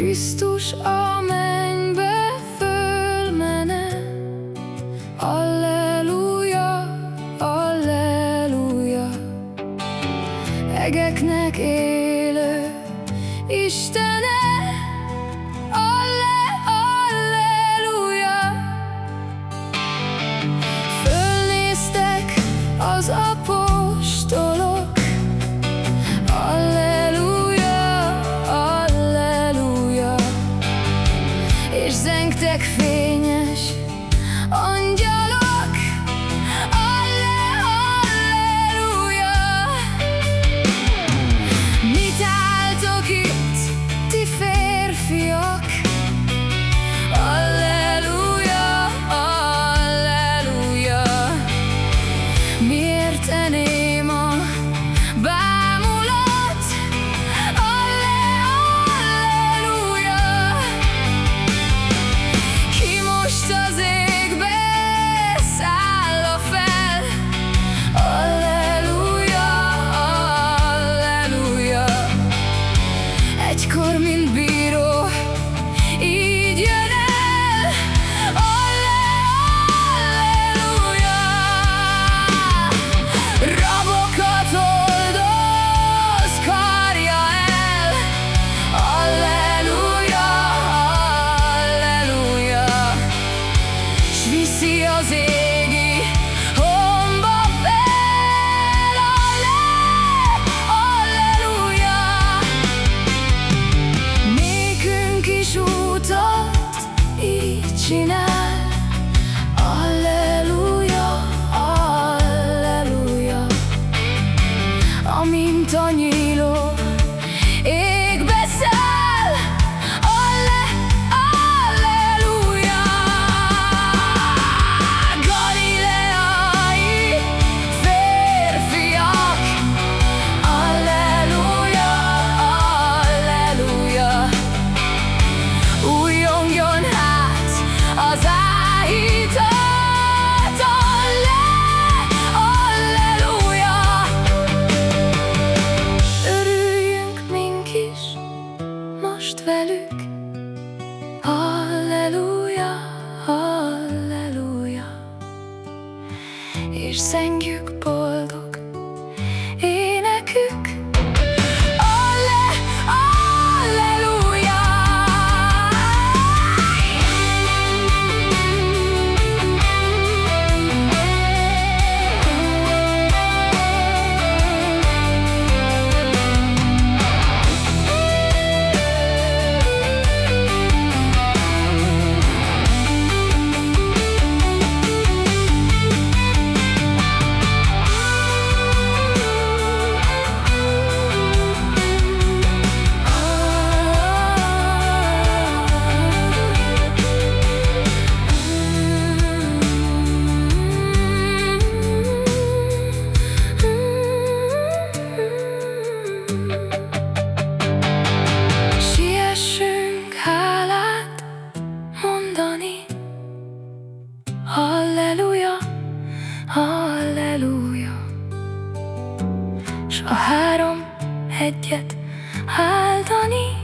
Krisztus a mennybe fölmene. Alleluja, Alleluja Egeknek élő Istene. Alle, Alleluja Fölnéztek az apó. egykor, mint bíró. kis útat így csinál. you yük boş Hallelúja! S a három egyet áldani